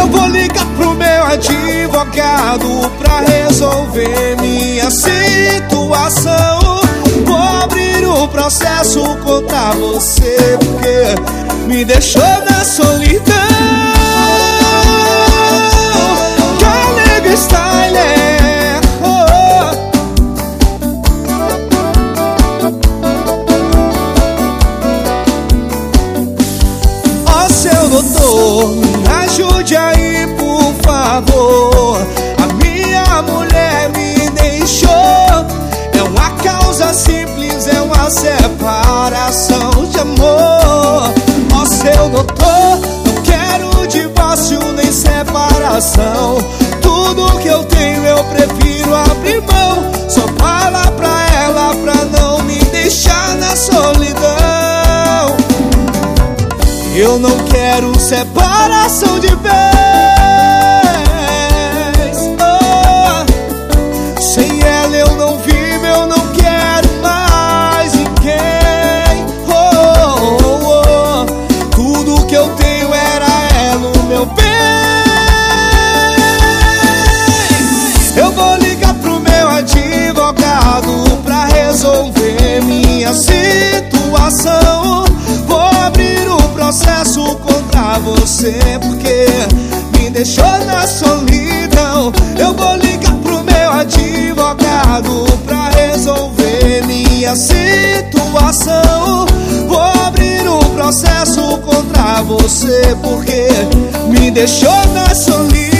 Eu vou ligar pro meu advogado pra resolver minha situação. Vou abrir o processo contra você porque me deixou na solidão. doutor, ajude aí, por favor. A minha mulher me deixou. É uma causa simples, é uma separação de amor. Ó, seu doutor, não quero divórcio nem separação. Tudo que eu tenho eu prefiro abrir mão. Só fala pra ela pra não me deixar na solidão. Eu não quero separação de vez. Advogado pra resolver minha situação processo contra você porque me deixou na solidão. Eu vou ligar pro meu advogado pra resolver minha situação. Vou abrir o processo contra você porque me deixou na solidão.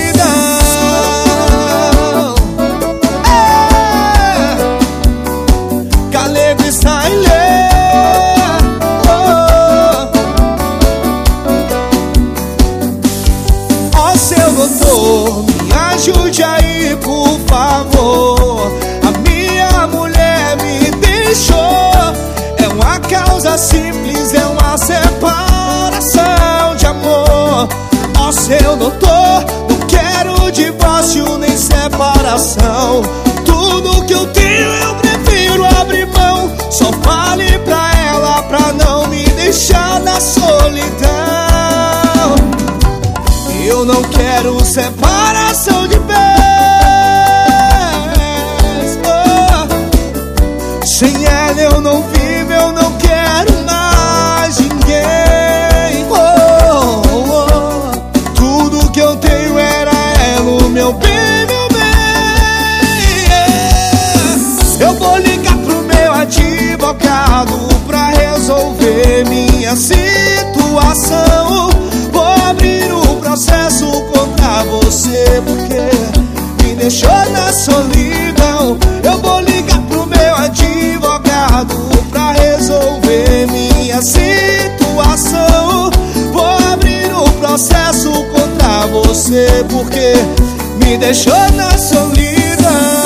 Ajude aí, por favor. A minha mulher me deixou. É uma causa simples, é uma separação de amor. Ó seu doutor, não quero divórcio nem separação. Tudo que eu tenho eu prefiro Eu não quero separação de vez. Oh, sem ela eu não vivo, eu não quero mais ninguém. Oh, oh, Tudo que eu tenho era ela, o meu bem, meu bem. Yeah. Eu vou ligar pro meu advogado pra resolver minha situação me deixou na solidão. Eu vou ligar pro meu advogado pra resolver minha situação. Vou abrir o um processo contra você porque me deixou na solidão.